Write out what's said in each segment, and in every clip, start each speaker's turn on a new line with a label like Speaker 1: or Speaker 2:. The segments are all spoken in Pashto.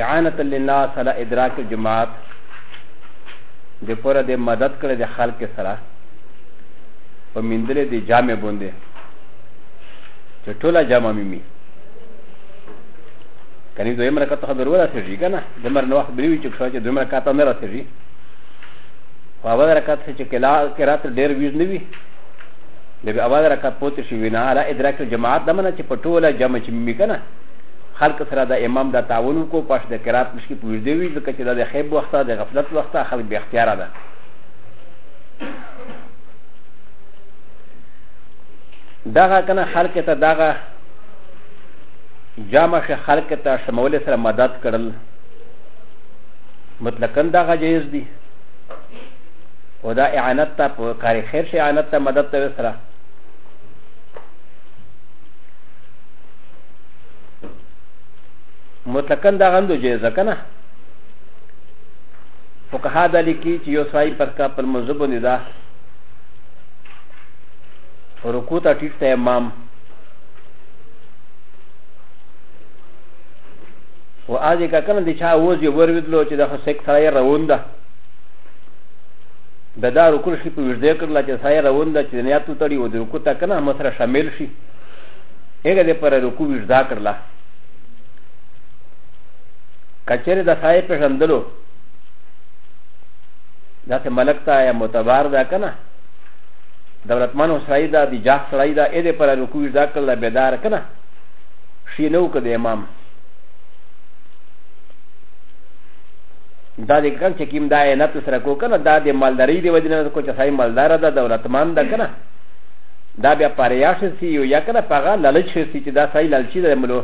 Speaker 1: اعانت للناس على ادراک الجماعت د پوره د مدد کړه د خلق سره په مندلې د جامع باندې چې ټوله جامع مې کني دویم رکعت ته ضرور راسېږي کنه د مر نو وخت بریوي چې ښه چې دویم رکعت نه راسېږي خو اول رکعت چې کلا قرات ډېر ویژ نه وي د به اول رکعت پوت شي وینا علی ادراک الجماعت د منه چې په ټوله جمع چې می کنه خلق سره د امام د تعاون کو پښ د قرات مشکی پوری دی وی ځکه چې د خیب وخت د غفلت وخت خلق به اختیار ده دغه کنه خلق ته دغه جامع شه خلق ته شمول سره مدد کړل مطلقاً دغه جایز دی و دا اعانت تا په کار خیر شي اعانت تا مدد ته وسره مطلقاً دا غندو جایزه کنه فقها دا لیکي چې یو سړی پر کا پر موضوع باندې دا رکوع ته ټیټ ته امام و آزی که کنه دی چا اوز یو ور ویدلو چې د خسک سړی روان ده د دا رکن شي په ویژدې کړل چې سایه روان ده چې نیات وتړي او د رکو ته کنه هم سره شامل شي هغه د پر رکو ویژدا کړل کچره د سایه په ژوندلو دا ته ملک ته یا متبار ده کنه دولتمن او سړی ده د جاه سړی ده اې د پر رکو ویژدا کړل بیدار کنه شي نو کده امام دا د کم چې کیم دا نه ته سره کو کنه دا د مالداري دی وجنه کو چې سای مالدار ده دولتمند ده کنه دا بیا پریاش سی یو یا کنه پغه لالچ شي چې دا سای لالچی ده ملو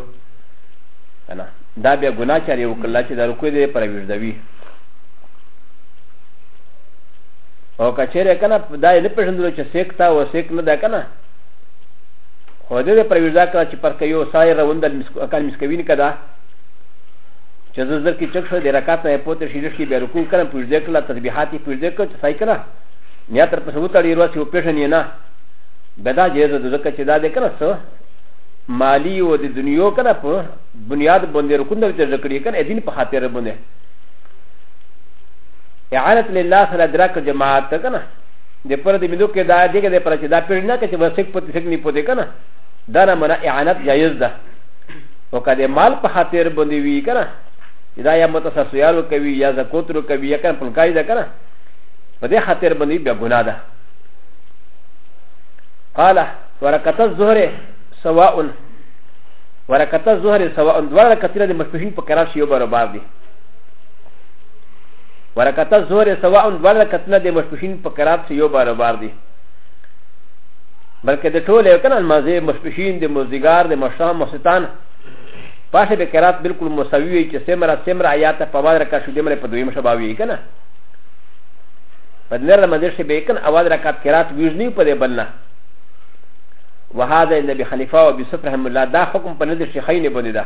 Speaker 1: کنه دا بیا ګناه چاري وکړه چې دا رکو دې پر ویردوي او کچېره کنه دا نه پېژندل چې سیک تا او سیک نه ده کنه خو دې پر ویردا کړه چې پر کيو سای روند مسکو کان مسکوین کده چې زه زر کې چک شو د رکعت نه پوته شي لږ کې بیا رکوع کړم پوه دې کړل تسبیحات یې پوه دې کړ چې صحیح کړه نیا تر پسې وتړي روسي او پېژن یې نه بدا جایز ده ځکه چې دا دې کړه څه مالی او د دنیا کړه په بنیاد باندې رکن د ته ذکر کړي دین په خاطر باندې اعانت لله سره درک جماعت ته کنه د پر دې مدو کې دا دې کې د پر چې دا پېژنه کې چې وسک په تسک نه پوتې کنه دا نه منه اعانت جایز ده او که د مال په خاطر باندې وي که نه دا یا متصصیار کوي یا زکوت رو کوي یا کنه پلکای ده کنه په دې خاطر باندې بیا ګناه ده قال ورکت الظهر سواء ورکت الظهر سواء دوه رکعتونه د مشبهین په قرار شي یو برابر دي ورکت الظهر سواء دوه رکعتونه د مشبهین په قرار شي یو برابر دي بلکې د ټول یو کنه مازه مشپشین د مزګار د مشام مستان پاشه به قرات بالکل مساوی وي چې سمرا سمرا آیات په واد رکا شو دمر په دویم شبا وی کنه په دنر لمدر شي به کنه اواز رکا قرات ویژنی په دې بلنه وهذا النبي خليفه او يوسف رحم الله دا حکم په ندر شيخين باندې دا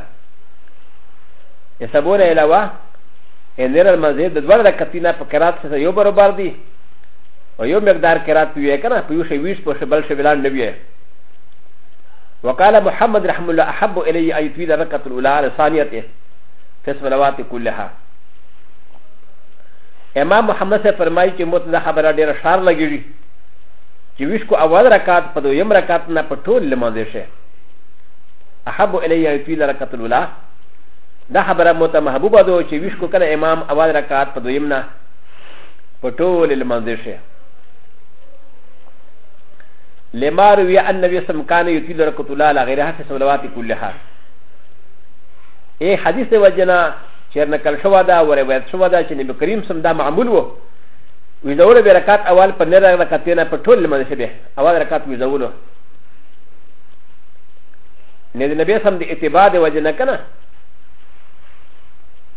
Speaker 1: يسبون علاوه ان نر المزيد د دوړه کتینا په قرات سره یو برابر دي و یو مقدار کرات وی کنه په یو شی ویش په شبل شی بلان نبی وقال محمد رحم الله احب الی ان یطویل رکعت الاولى على ثانیته فی الصلوات كلها امام محمد سے فرمائی کہ مت دا خبر ډیر شار لگیږي چې ویش کو اول رکعت په دویم رکعت نه په ټول لمانځه شي احب الی ان یطویل رکعت الاولى دا خبره مت محبوبه ده چې ویش کو کنه امام اول رکعت په دویم نه په ټول لمانځه شي لما روي ان النبي صلى الله عليه وسلم كان يطيل ركعه الله على غيرها في الصلوات كلها اي حديث وجنا چرنا کل شو دا و روایت شو دا چې نبی کریم سم دا معمول وو وی زول به رکعت اول په نه رکعت نه په ټول لمانځه شي اول رکعت وی زولو نه نبی سم د اتباع د وجنا کنه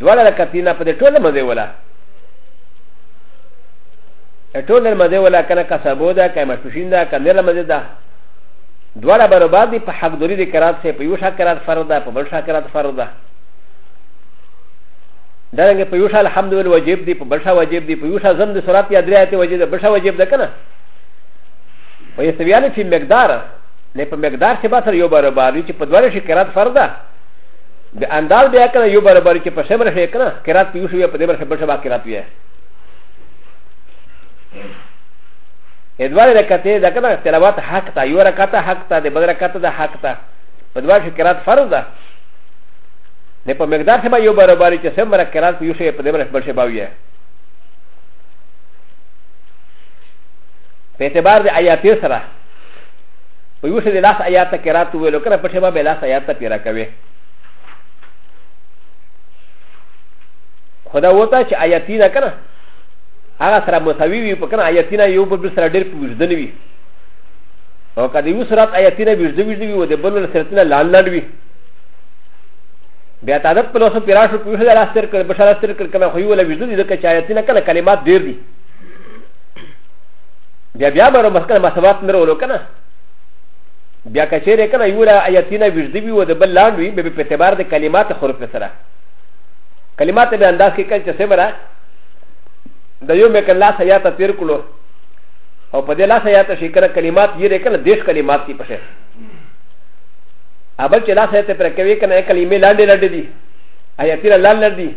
Speaker 1: دوړه د کتینا په دې ټوله مزه ولا ټوله مزه ولا کنه کا سبو ده کا مشوشین ده کا نله مزه ده دوړه برابر دي په حق دوری د قرات سه په یو شکرات فرض ده په بل شکرات فرض ده دا رنګ په یو شال الحمدلله واجب دي په بل شال واجب دي په یو شال زم د سورات یا دریا ته واجب ده بل شال واجب ده کنه و ي س و ي ا ن في مقدار ن ف مقدار سبا سر يو برابر وي چې په دوه شي قرات فرض ده د انداز بیا کنه یو برابر چې په صبر شي کنه قرات په یو شی په دې برخه بل شبا قرات وي ادوار رکعتې دا کنه تلاوت حق ته یو رکعت حق ته د بل رکعت د حق ته په دوه شی قرات فرض ده نه په مقدار شبا یو برابر چې صبر قرات په یو شی په دې برخه بل شبا وي په اعتبار د آیاتې سره په یو شی د لاس آیات کې راتو ویلو کله په شی به لاس آیات پیرا کوي خدا وته چې آیاتی نه کنه هغه سره مساوي وي په کنه آیاتی نه یو بل سره ډېر پوجدن وي او کله یو سره آیاتی نه ویژدې ویژدې وي او د بل سره نه لال لال وي بیا تعداد په لاسو پیرا شو په هله لاستر کړ بشار لاستر کړ کنه خو یو ولا ویژدې ځکه چې آیاتی نه کله کلمات ډېر دي بیا بیا به مسکن مساوات نه ورو کنه بیا کچېره کنه یو را آیاتینا وجدی وی و د بل لاند وی به په اعتبار د کلمات حروف سره کلمات به انداز کې کله چې سمرا د یو مې کله لاس آیات تیر کړو او په دې لاس آیات شي کنه کلمات یې رکنه دیش کلمات کې پشه ابل چې لاس آیات پر کوي کنه کلمې لاندې لاندې دي آیاتینا لاندې دي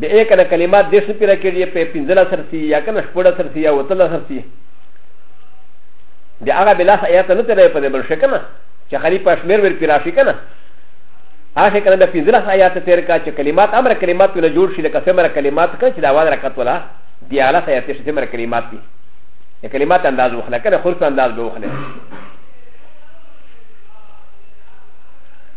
Speaker 1: د ا کنه کلمات د شپې را کېږي په پنځله سرسي یا کنه شپړه سرسي یا وتله سرسي د هغه بلاس آیات نه ترې په دې بل شي کنه چې خلی په شمیر ور پیرا شي کنه هغه کنه د پنځله آیات تیر کا چې کلمات امر کلمات له جوړ شي لکه سمره کلمات کړه چې د اواز رکعت ولا د اعلی آیات شي سمره کلمات دي د کلمات انداز وخله کنه خرص انداز به وخله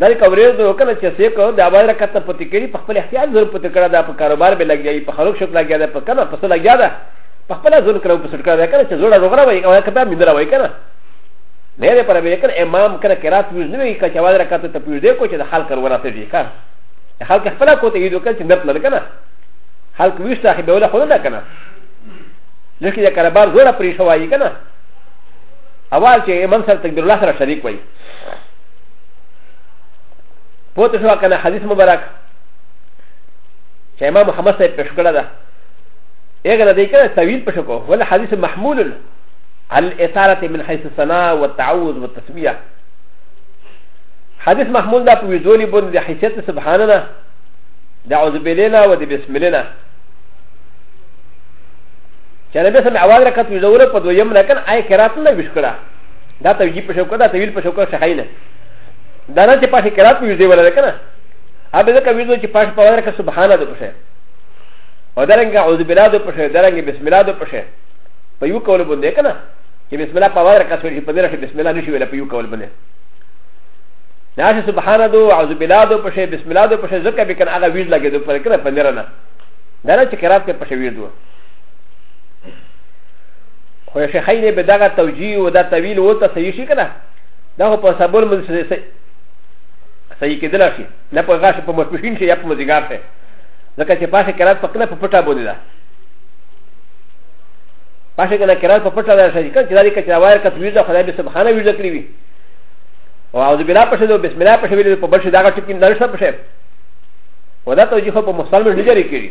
Speaker 1: دا کوریز د وکړه چې سې کو د اول رکعت په تکری په خپل احتیاط زر په تکړه دا په کاروبار به لګیږي په خلک شپ لګیا ده په کنه په څه لګیا ده په خپل زر کړو په سټ کړه دا کنه چې زړه روغره وای او کته مندره وای کنه نه لري پر به کنه امام کنه قرات وز نه وی کچ اول رکعت ته پیډ دی کو چې د خلک ورته دی کار خلک خپل کو ته یو کچ نت لګ کنه خلک ویشته خې دوله خو نه کنه لکه دا کاروبار زړه پرې شوای کنه اول چې امام سره تکبیر الله سره شریک وای پوتو شو کنه حدیث مبارک چې امام محمد صاحب پېښ کړه ده هغه نه دی کنه طویل پېښ کو ول حدیث محمول الاثاره من حيث الثناء والتعوذ والتسميه حدیث محمول دا په ویزولي باندې د حیثیت سبحان الله د اعوذ بالله و د بسم الله چې نبی سم اول رکعت ویزوله په دویم رکعت آی قرات نه ویش کړه دا ته جی په شوکه دا ته ویل په شوکه شخای نه دا نه چې پاشه کرات په یوزې ولا کنه ا به ځکه ویلو چې پاشه په ورکه سبحان الله په شه او درنګ اعوذ بالله د په شه درنګ بسم الله د په شه په یو کول باندې کنه چې بسم الله په ورکه سوي په دې بسم الله نشي ولا په یو کول باندې دا چې سبحان الله اعوذ بالله د په شه بسم الله د په شه ځکه به کنه هغه ویل لګي د پر کنه په نرنه دا نه چې کرات په شه ویل دوه خو شیخین به دغه توجیه او دا طویل و ته صحیح شي کنه دا خو په سبول مل شي صحیح کېدل شي نه په غاښ په مشپشین شي یا په مزګار شي ځکه چې پاشه کرات په کنه په پټه بونی ده پاشه کنه کرات په پټه ده شي کنه چې دا دې کچا وایر کته ویزه خدای به سبحانه ویزه کړی وي او اعوذ بالله پښه دو بسم الله پښه ویل په بلشه داګه ټکی نه شته پښه ودا ته جي خو په مسلمان نه جاری کړی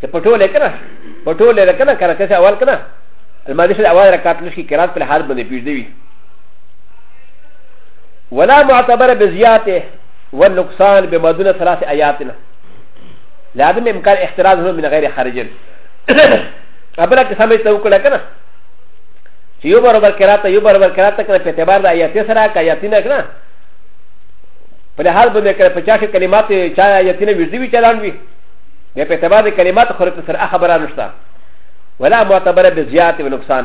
Speaker 1: چې په ټوله کنه په ټوله ده کنه کله چې اول کنه الماده شد اول رکعت لشي قرات په حال باندې پیږدي وي ولا معتبر بزياته والنقصان بمدون ثلاث اياتنا لازم امكان احتراز من غير خارج ابلك سمي توكل كنا چې یو برابر کراته یو برابر کراته کنه په اعتبار د آیات سره کا آیاتینه کنه په لحاظ باندې کړه په چا کې کلمات چا آیاتینه ویډیو چلان وی بیا په اعتبار د کلمات خو په سره خبره نشته ولا معتبره به زیات و نقصان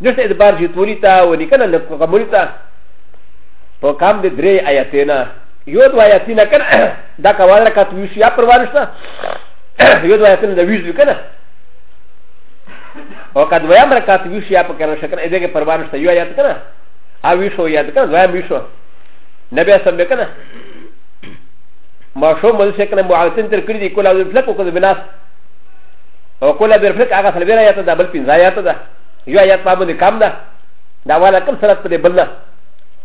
Speaker 1: نشته اعتبار چې تولی تا و لیکنه نه کومول تا په کام د درې آیاتینا یو د آیاتینا کنه دا کواله کا تو یا پروا نشته یو د آیاتینا د ویژ کنه او کد ویا مر کا تو یا په کنه شکر دې کې پروا نشته یو آیات کنه او ویشو یاد کنه ویا ویشو نبی سم کنه ما شو مل شي کنه معاوتين تر کړی دی کولا د فلک کو د بناس او کولا د فلک هغه سره ویرا یاته د بل پنځه یاته ده یو یات په باندې کام ده دا والا کم سره په بل نه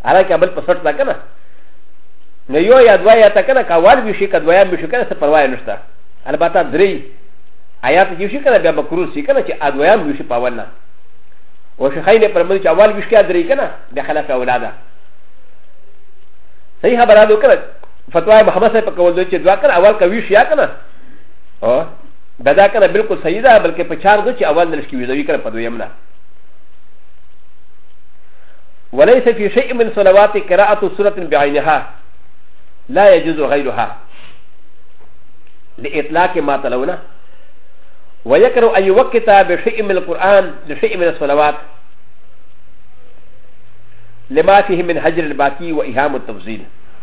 Speaker 1: هغه کې بل په سر تا کنه نه یو یا دوا یاته کنه کاوال وی شي کدوا یا شي کنه څه پروا نه شته البته درې آیات کې شي کنه بیا مکرور شي کنه چې ادوا یا شي پاول نه او شخای نه پرمل چې اول وی شي درې کنه د خلاف اولاده صحیح خبره ده کنه فتوای محمد صاحب کول دوی چې دوا کنه اول کوي شیا کنه او دا دا کنه بالکل صحیح ده بلکې په چار دو چې اول نلش کې ویدوي کنه په دویم نه وليس في شيء من صلوات قراءة سورة بعينها لا يجوز غيرها لإطلاق ما تلونه ويكره أن يوقت بشيء من القرآن لشيء من الصلوات لما فيه من هجر الباقي وإهام التفضيل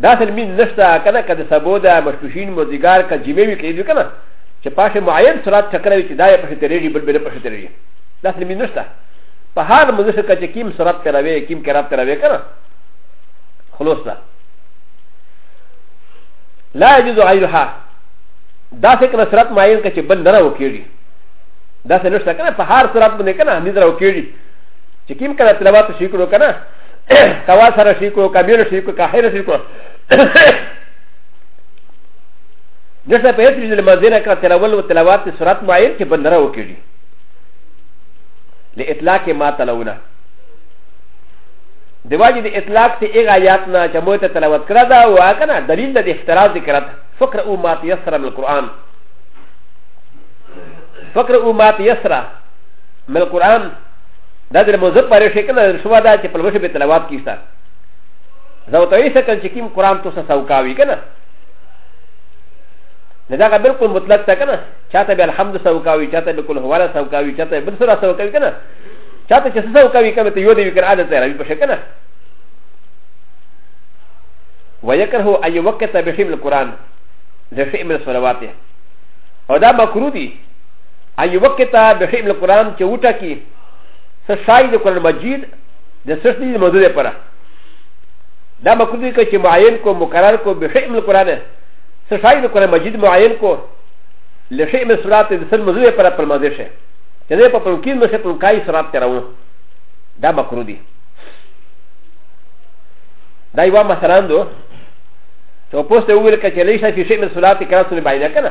Speaker 1: دا سر مين نشتا کنه که د سبو ده مشپشين مزدگار که جمعه وي که ايدو کنه چې پاشه معين سرات چکره وي چې دا يې پشه ترېږي بل بل پشه ترېږي دا سر مين نشتا په هر مزدگار که چې کيم سرات تروي کيم کرات تروي کنه خلوص ده لا يجوز غيرها دا سر کنه سرات معين که چې بل نه راو کېږي دا سر نشتا کنه په هر سرات باندې کنه نه راو کېږي چې کيم کرات تلوات شي کړو کنه کوا سره شي کو کبیر شي کو کاهر شي کو دسه په هیڅ ډول مزینه کا تلاول او تلاوات سرات معین کې بندره وکړي لاطلاق ما تلونه د واجب اطلاق ته ایغه آیات نه چې مو ته تلاوت کړه دا وا کنه دلیل د اختراز ذکر ده فقر او ما تیسر من القرآن فقر او ما تیسر من القرآن دا د موضوع پر شي کنه شو دا چې په لوشه به تلاوت کیسه زه ته یې سکل چې کوم قران تو سره سوکاوي کنه نه دا بالکل مطلق تا کنه چاته به الحمد سوکاوي چاته به کل هواله سوکاوي چاته بل سره سوکاوي کنه چاته چې سوکاوي کنه ته یو دی وکړه عادت راوي په شي کنه ويكره ان يوقت بشيء من القران لشيء من الصلوات او دا مكروه دي ا ي و ك ت ا بحيم القران چه وتا كي سشاي د قران مجيد د سشني د موضوع لپاره دا مقصود دی چې معین کو مقرر کو بحيم القران سشاي د قران مجيد معین کو لشيء من صلات د سن موضوع لپاره پر مزه شه چې نه په پلوکین مشه پلوکای صلات تراو دا مقصود دی دا یو مثلا دو چې په پوسټ ویل کچې لې شي چې شيء من صلات کرا سن باندې کنه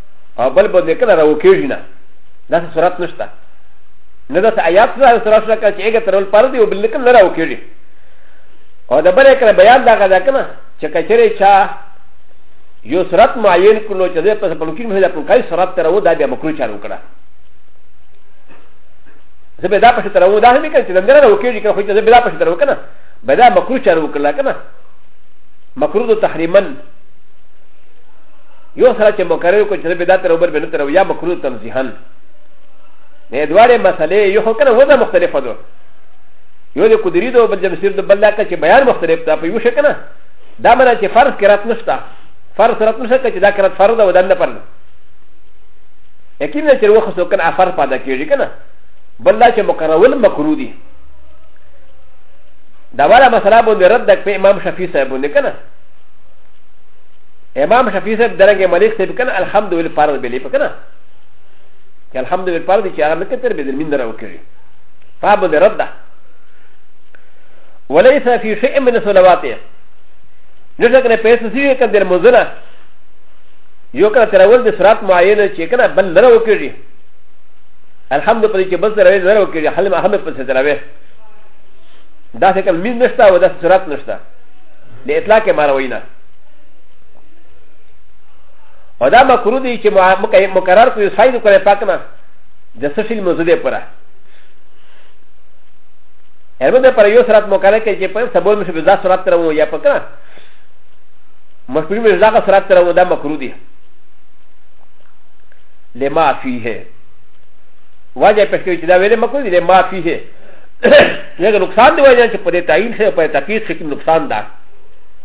Speaker 1: او بل باندې کله راو کېږي نه داسې صورت نشته نه داسې آیات سره صورت شته کله چې هغه ترول پر دی او بل کله نه راو کېږي او د بل کله بیان دغه ده کنه چې کچره چا یو صورت معین کړو چې د په پلوکین مهله په کای صورت تر و دا بیا مکرو چالو کړه زه به دا پښه تر و دا هم کړ چې دمره راو کېږي کنه خو چې زه به دا پښه تر و کنه به دا مکرو چالو کړه کنه مکرو د تحریمن یو سره چې مکرر کو چې به دا تر اوبر به نه تر یا مکرو تنزیحن نه دواړه مسلې یو خو کنه ودا مختلفه ده یو د قدرت او بل جمسیر د بل لاکه چې بیان مختلف ده په یو شک نه دا معنی چې فرض کرات نشته فرض کرات نشته چې دا کرات فرض ده ودان نه پرد یقینا چې وخت سو کنه افر پاده کیږي کنه بل لا چې مکرول مکرو دي دا والا مسله باندې رد د امام شفیع صاحب باندې کنه امام شفیع صاحب درنګ ملک صاحب کنه الحمد لله فرض بلی پکنه چې الحمد لله فرض چې هغه نکته تر به درمین نه راوکړي فاب نه رد وليس في شيء من الصلوات نشک نه پیسې سی کنه در مزنه یو کنه تر اول د صراط معینه چې کنه بل نه راوکړي الحمد لله چې بل سره نه راوکړي حل ما هم په سره راوي دا څه کوم مين نشته او دا صراط نشته لاطلاق ما راوینه او دا مکرو دی چې مقرر کوي سايد کوي پاک نه د سفیل موضوع دی پره هرمه به پر یو سرات مقرر کوي چې په سبول مشه بزا سرات تر وو یا پک نه مشکل به زاګه سرات تر وو دا مکرو دی لما فيه وجه پښتو چې دا ویلې مکرو دی لما فيه یګه نقصان دی وایي چې په دې تعین سره په تفیق کې نقصان ده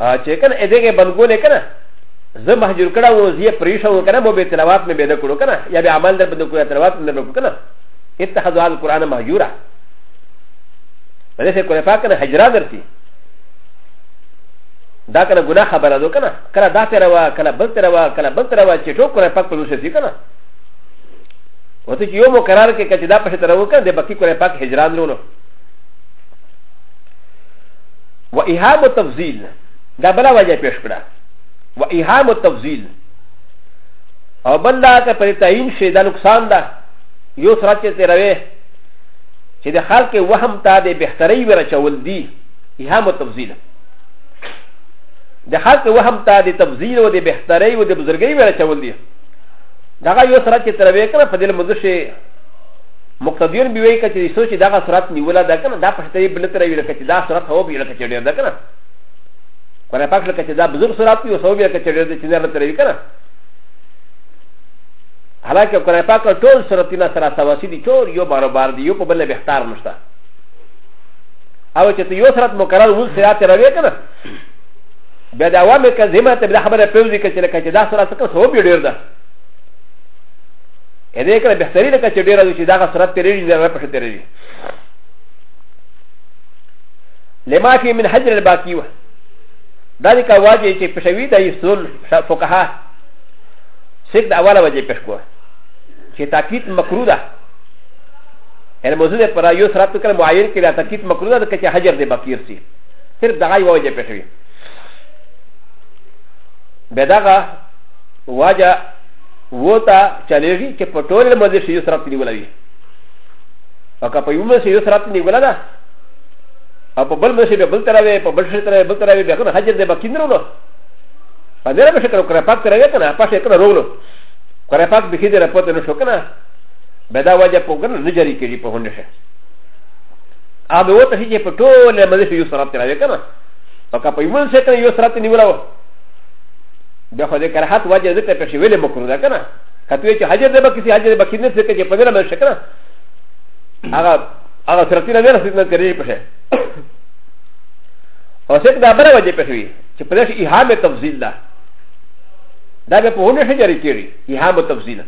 Speaker 1: ا چې کنه اې دغه بنګولې کنه زه مهجور کړه و زه پریښه و کنه مو به تلاوت مې به نه کړو کنه یا به عمل در بده کړو تلاوت مې نه کنه اتخذوا القران مهجورا ولې کوله پاک نه هجرا درتي دا کنه ګناه خبره ده کنه کله دا تر وا کله بل تر وا کله بل تر وا چې ټوک کوله پاک په لوسه سي کنه وته چې یو مقرر کې کچدا په تر وکړه د بکی کوله پاک هجران لونو و ایهام التفضیل دا بلا وجه پیش کړه و ایهام التفضیل او بل دا که پر تعین شي دا نقصان ده یو سره چې تیروي چې د خلک وهم ته د بهتري ورچول دي ایهام التفضیل د خلک وهم ته د تفضیل او د بهتري او د بزرګي ورچول دي دا یو سره چې تیروي کنه په دې مزه شي مقتدیون به وایي چې سوچ دغه سرعت نیولا ده کنه دا پښته یې بل تر ویل چې دا سرعت هو به لکه چې ډیر ده کنه کنه پښه لکه چې دا بزرګ سرعت یو سو به لکه چې ډیر ده چې نه تر وی کنه حالانکه کنه پاک ټول سرعتونه سره سواسي دي چور یو بار بار دي یو په بل به اختیار مشته او چې یو سرعت مقرر وو سرعت راوي کنه بیا دا وامه که زمه ته بل خبره پیوځي چې لکه چې دا سرعت څه هو به ډیر ده ا د ي ك ن ا بهتري لك چې ډېر وي چې دغه سرعت تېرېږي دغه پښه تېرېږي لما في من حجر الباقي و ذلك واجه چې پښوي د يسول فقها سيد اوله وجه پښ کو چې تاکید مکروه ده ان موضوع پر یو سرعت کله معایر کې دا تاکید مکروه ده چې حجر د باقي سي صرف دغه یو وجه پښوي بدغه واجه و ت ا چلېږي چې په ټول مزه شي یو سرت نیولا وي او که په یو مزه یو سرت نیولا ده او په بل مزه به بل تر وي په بل شي تر بل تر وي به کنه حجر دې باقی نه ورو په دې به شکر کړه پات تر وي کنه پښه کنه رولو کړه پات به دې راپته نه شو کنه به دا وجه په کنه نه جاری کېږي په هونه شي ا به وته چې په ټول مزه یو سرت تر وي کنه او که په یو مزه کنه یو سرت نیولا وي بیا خو د کرهات وجه ذکر کړ شي ویلې مکرو ده کنه کته چې حجر ده بکې حجر بکې نه څه کې پدې نه شکنه هغه هغه سرتی نه رسید نه کړی پشه او څه دا بل وجه پښې وي چې پدې شي اهامه تفضیل ده دا به په هونه شجرې کېږي اهامه تفضیل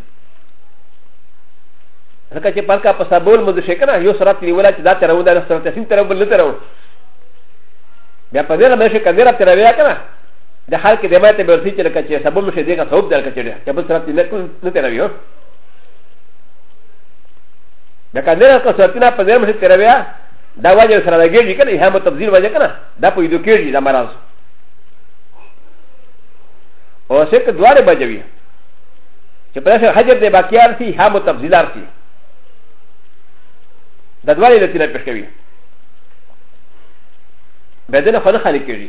Speaker 1: ځکه چې پرکا په سبول مو د شکنه یو سرت نیولا چې دا تر و دا سرت سین تر و بل تر و بیا په دې نه مې شي کنه تر ویا کنه د خلک د ماته به ورسي چې لکه چې سبب مشه دیګه سبب درک چې دی چې بل سره نه کول نه تیروي هو دا کنه نه کو سرتنا په دې مشه تیروي دا وجه سره لګیږي کنه هم تبذیر وجه کنه دا په یو کېږي دا مرز او څه کې دواړه بجوي چې په دې حجر دې باقیار سي هم تبذیلار سي دا دواړه لته نه پښکوي بدن خو نه خالي کېږي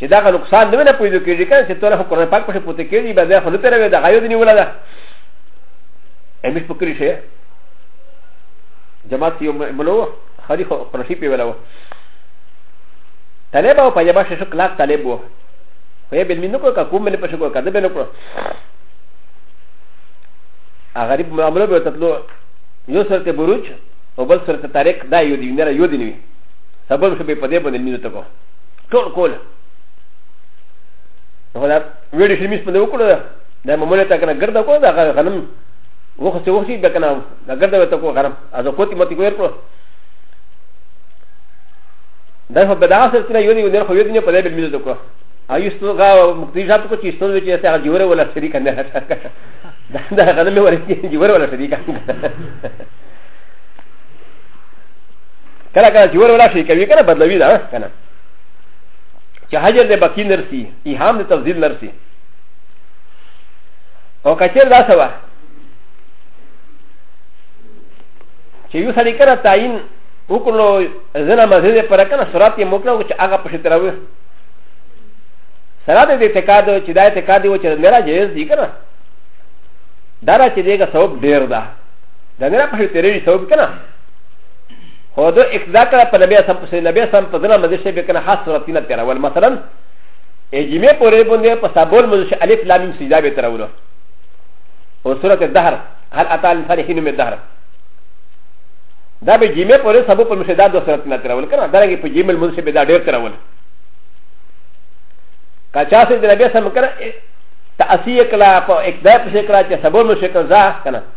Speaker 1: چې دا نقصان نه نه پوهېدو کېږي که چې توره خو قرآن پاک پسې پوته کېږي بیا خو نه تېروي د غیو د نیوله ده امیش په کلي شي جماعت کې یو ملو خالي خو قرشي پې ولا و طالب او پنجابه شې شو کلاس طالب و خو یې بل مې نه کړو که کوم مې پسې کړو که ده به نه کړو غریب معاملو به تتلو یو سره ته بروج او بل سره ته تاریک دا یو دی نه یو دی نه وي سبب شو به په دې باندې مینه تکو ټول کول هو دا ویډیو فلمس په دغه کړو دا ممونه تا کنه ګرځا کو دا غنم وخت څه وخت دا کنه دا ګرځا وته کو غنم از کوتی مت کو ورکو دا په بداغ سره چې یو دی ونه خو یو دی په دې بل میز دکو ایستو غا مقتیجات کو چې ستون چې سره جوړه ولا شریک نه دا دا غنم ورته جوړه ولا شریک نه کله کله چې ور ولا شي کوي کنه بدلوي دا کنه چې حجر د بکی نرسي ایهام د تفضیل نرسي او کچیر دا سوا چې یو سړی کړه تعین وکړو زنه مزه پر کنه سرات یې موکړو چې هغه پښې تراوي سرات دې اعتقاد چې دا اعتقاد دی چې نه را جایز دی کنه دا را چې دغه سبب ډیر ده دا نه را پښې ترې سبب کنه هو دو اقتداء کرا پا نبی اسم پسی نبی اسم پا ذرا مدرسه بکن خاص صورتینا تیرا ول مثلا اجمه پوری بنده پا سابول مدرسه الف لامیم سجدہ بی تیرا ولو و صورت الدهر هل اتا الانسان حين من الدهر دا به جمه پوری سابو پا مشدار دو صورتینا تیرا ول کنا دارنگی پا جمه المدرسه بی دا دیر تیرا ول کچا سے نبی اسم کنا تأثیر کلا پا اقتداء پسی کلا چا سابول مدرسه کنا زا کنا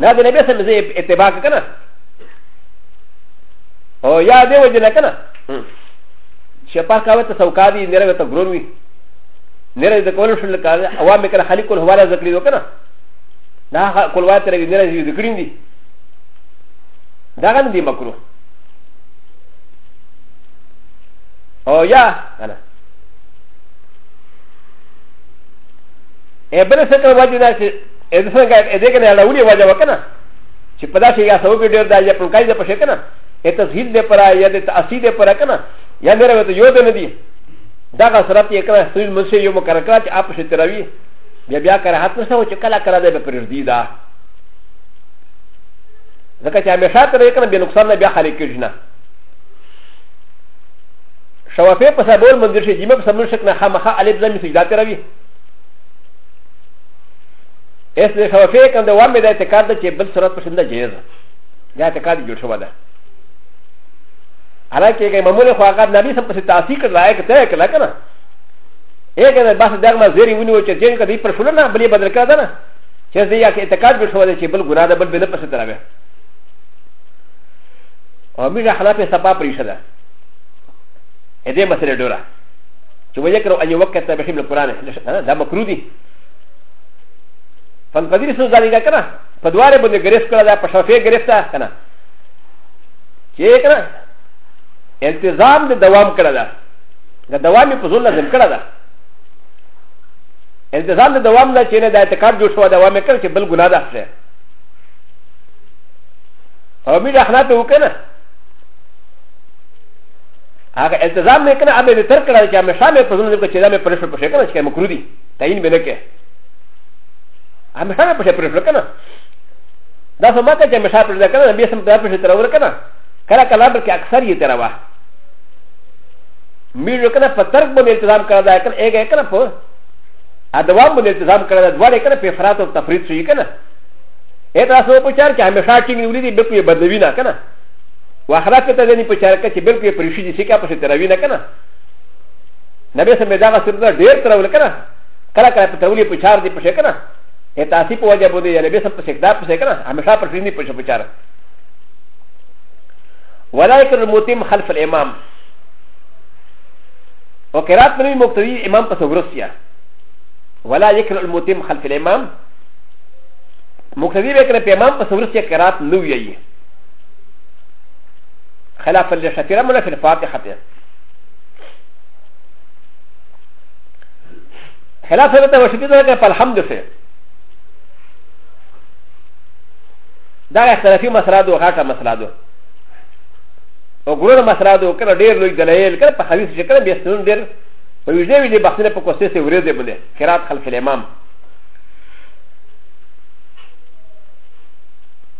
Speaker 1: نه د نبی سم زه اتباع کنه او یا دې وجه نه کنه چې پاک کاوه ته سوکا دي نه راته ګرون وي نه راته کول شو لکه عوام کړه خالق ول حواله ذکر یو کنه دا کولوا تر دې نه راځي ذکر دي دا غن دي مکروه او یا کنه ابن سکر وجه دا چې ا د س ن ګ ا د ک ن ه ل و ل ي وجه وکنه چې په داسې یا سوګ ډیر دا یا پرکای د پښه کنه ا تسهیل د پر یا د تاثیر د پر کنه یا نه راوته یو د نه دی دا غ سرت یې کنه سویل مسه یو مکرکا چې اپ شته راوي بیا بیا کر حت نه سو چې کلا کرا د پر دی دا ځکه چې همیشه تر یې کنه به نقصان نه بیا خالق کیږي نه شوافه په سبول منځ شي جمع په سبول شک نه خامخا الف زمي سجدا تروي اس د شوافی کند وام د اعتقاد چې بل صورت په شنده جایز د اعتقاد جوړ شو ده حالانکه که معمول خو هغه نبی سم په تاثیر کړ لایق ته کړه کنه اګه د بس دغه ما زیری ونیو چې جنګ کدی پر شول نه بلې بدل کړه ده نه چې دې یا کې اعتقاد جوړ شو ده چې بل ګناه ده بل بل په ستاره به او میرا حلافه سبا پریشه ده اې دې مسله ډوره چې ويکرو ان يوکته به حمل قران دا مکرو دي فن قدیر سو ځانګه کنه په دواره باندې ګریس کړه دا په شفه ګریس تا کنه چې کنه التزام د دوام کړه دا د دوام په ځول لازم کړه دا التزام د دوام نه چې نه د اعتقاد جوړ شو دوام کړ چې بل ګناه ده شه او مې د اخلاق وکنه هغه التزام مې کنه امې تر کړه چې همیشه مې پزونه دې چې دا مې پرېښو پښې کنه چې مکرو دي تعین به نه کې همیشه مې پښې پرېښو کنه دا سم ماته چې همیشه پرېښو کنه به سم دا پښې تر ور کنه کله کله به کې اکثر یې تر واه مې جو کنه په ترک باندې التزام کړه دا کنه اګه کنه په ادوام باندې التزام کړه دا دواړه کنه په افراط او تفرید شي کنه اته سو په چار کې همیشه ټینګ ولې دې به په بدلوي نه کنه واخره ته ته ځنی په چاره کې چې بالکل پر شي چې کا پسې تروي نه کنه نبی سم دا غا سره ډېر ترول کنه کله کله په تولې په چار دی پسې کنه ته تاسو په وجه بده یا نبی سم په سکدا پسې کنه همیشه پر شي نه پسې په چاره ولایکر المتم خلف الامام او قرات نبی مقتدی امام پس ورسیا ولا یکر المتم خلف الامام مقتدی به کنه په امام پس ورسیا قرات نو یی خلاف اللي شفيرا ملا في الفاتحة دي. خلاف اللي توشبه ده فالحمد لله دا اختلافي مسله ده غاټه مسله ده او ګورو مسله ده کله ډېر لوی دلایل کله په حدیث شکل به سنن ډېر په ویډیو ویډیو بحثونه په کوسه سي ورې ده بده قرات خلف الامام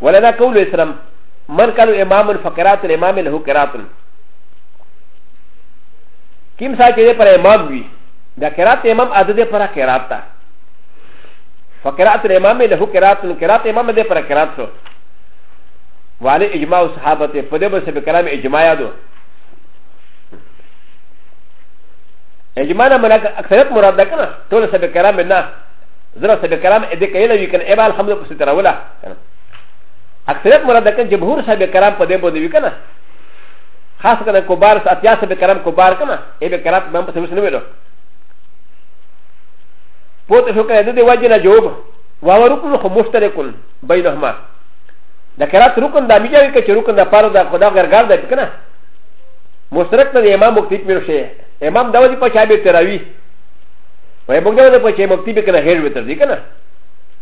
Speaker 1: ولنا قول اسلام من قالوا امام فقرات الامام له قرات كم ساكي پر امام وي دا قرات امام عدد پر قرات تا فقرات الامام له قرات قرات امام ده پر قرات سو وعلي اجماع الصحابه فده بس بكلام اجماع دو اجماع من اكثرت مراد ده كنا تول سبكرام منا زرا سبكرام ادي كيلا يكن ابا الحمد لله اکثریت مراد کن جمهور صاحب کرام په دې باندې وکنه خاص کنه کوبار اتیا صاحب کرام کوبار کنه ای به کرام مم په سمس نه ویلو پوت شو کنه د دې وجه نه جواب واو رکن خو مشترکون بینهما د کرات رکن د میجاوی کې رکن د پاره د خدا غرګار دی کنه مشترک ته امام مکتیب میرو شي امام دا ودی په چا به تراوی وای موږ دا ودی په چا مکتیب کنه هیر وتر دی کنه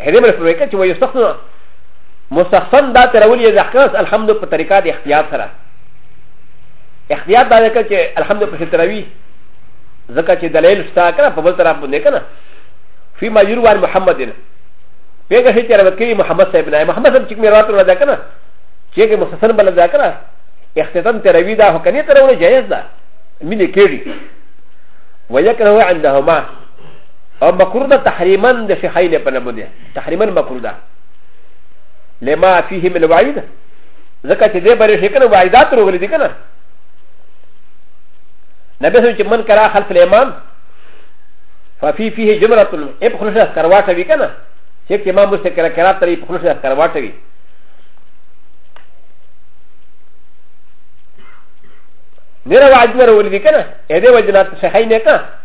Speaker 1: هدي بل فرمایي چې وایي سخنه مستخفن دا ترول یې ځکه الحمد په طریقه د اختیار سره اختیار دا ځکه چې الحمد په ستروي ځکه چې دلیل شته کنه په بل طرف باندې کنه فی ما یرو عن محمد پیغه هي چې روایت کوي محمد صاحب نه محمد صاحب چې مې روایت ورده کنه چې کې مستخفن بل ځای کنه اختیار تروي دا هکني ترول جایز ده مینه کېږي ويكره عندهما او مکروه ده تحریما د فحیل په نمو ده تحریما مکروه ده لما فيه من وعید ځکه چې دې بری شي کنه وعیدات روغلي دي کنه نبی سوچ من کرا خلف الامام ففي فيه جمرة اب خلوش کرواټه وی کنه چې چې امام مسته کرا کرا ترې خلوش کرواټه وی میرا وعد نه روغلي دي کنه اې دې وجنات صحیح نه کنه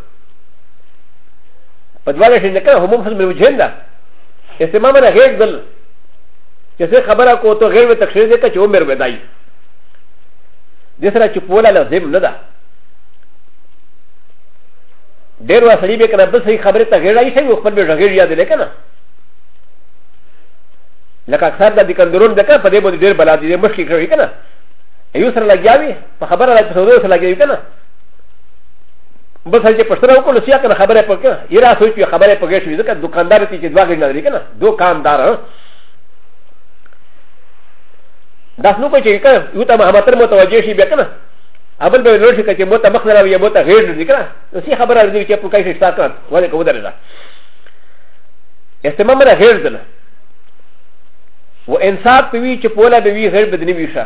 Speaker 1: په دواله شي لکه هم هم سمې وجهن ده استمام نه غیر دل چې څه خبره کو ته غیر تکشیر دې ته چې عمر ودای دې سره چې پوله لازم نه ده ډېر وسړي به کنه بس هي خبره ته غیر راځي چې خپل به غیر یاد لکه نه لکه اکثر د دې کندرون دکا په دې باندې ډېر بلا دي مشکل کوي کنه یو سره لګیاوي په خبره راځي په سوزو سره لګیاوي کنه بس هجه پښتنه وکړو سیا کنه خبره پکې یرا سوچ یو خبره پکې شوې ځکه دکاندار ته چې دوا غړي نه لري کنه دکاندار دا نو کوي چې کنه یو ته محمد تر متوجه شي بیا کنه اول به لور شي چې مو ته مخ نه راوي مو ته غیر نه کنه نو سی خبره دې چې په کای شي ستاسو کنه ولې کوو درځه استمام را غیر دنه و انصاف کوي چې پولا به وی غیر بدني ویشه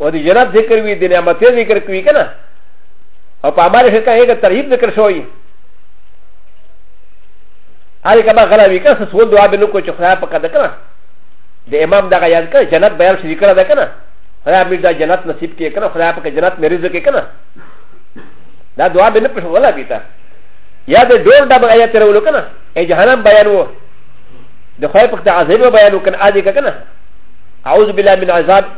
Speaker 1: و د جنت ذکر وي د نعمتي ذکر کوي کنه او په امر شرک هغه ترهیب ذکر شوی هر کبا غلا وی کنه سوال دعا به نو کو چې خدای په کده کنه د امام دغه یاد کړه جنت بیان شي کړه ده کنه خدای مې دا جنت نصیب کې کنه خدای په جنت مې رزق کې کنه دا دعا به نه پښه ولا بیتا یا د ډول دغه آیات تر ولو کنه ای جهنم بیان وو د خدای په عذاب بیان وکنه اځي کنه اعوذ بالله من عذاب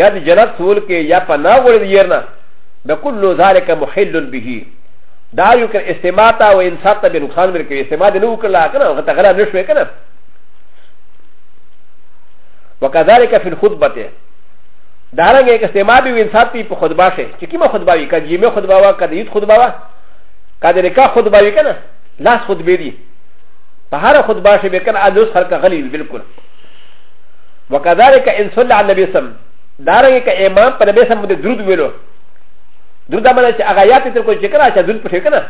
Speaker 1: یا د جنت سول کې یا په نا غوړې د یرنا د کلو ذالک محل به دا یو کر استماع تا او انسان ته به نقصان ورکوي استماع دې نه وکړه کنه هغه ته غلا نشوي کنه وکذالک فی الخطبه دا رنګ یک استماع به انسان ته په خطبه شي چې کیمه خطبه وی کدی مې خطبه وا کدی یت خطبه وا کدی رکا خطبه وی کنه لاس خطبه دی په هر خطبه شي به کنه اجوز هر کا غلی بالکل وكذلك ان صلى على النبي سم دارنګ ک امام پر نبی سم د درود ویلو درود امر چې هغه یاد تر کو چې کرا چې درود پټه کنه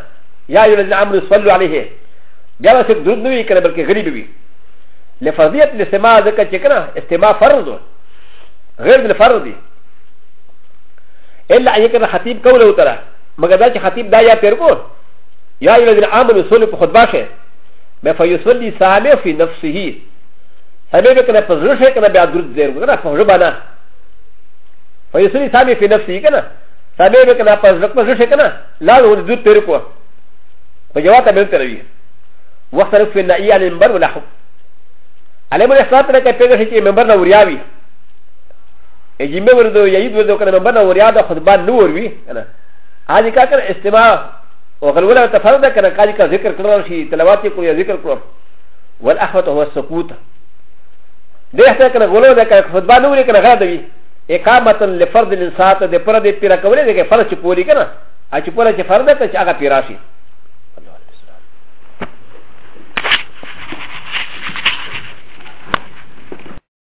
Speaker 1: یا ایو الذین امنوا صلوا علیه بیا وسه درود نه وی کنه بلکې غریب وی لفضیت لسما ذکر چې کنه استماع فرض غیر من فرض دی الا ان یکن خطیب کوله وتره مګر دا چې خطیب دا یا تر کو یا ایو الذین امنوا صلوا په خطبه شه بفیصلی سامع فی نفسه سامي به کنه په زړه شي کنه بیا درود زیر کنه په ژبه نه په یسری سامي په نفس یې کنه سامي به کنه په زړه په زړه شي کنه لاړ ور درود تیر کو په جواب ته به تر وی وخت رف نه ای علی منبر ولا حب علی من احسان تر کې پیګه شي چې منبر نه وریاوي اجمه وردو یید وردو کنه منبر نه وریا د خطبه نه ور وی کنه هغه کا کنه استماع او غلوله تفرد کنه کاج کا ذکر کړو شي تلاوت کو یا ذکر کړو والاخوت هو السکوت دې هڅه کنه غولو ده کنه خطبه نه وري کنه غا دوي اقامه لفرض الانسات دې پر دې پیرا کولې دې فرض چې پوری کنه ا چې پوره چې فرض ته چې هغه پیرا شي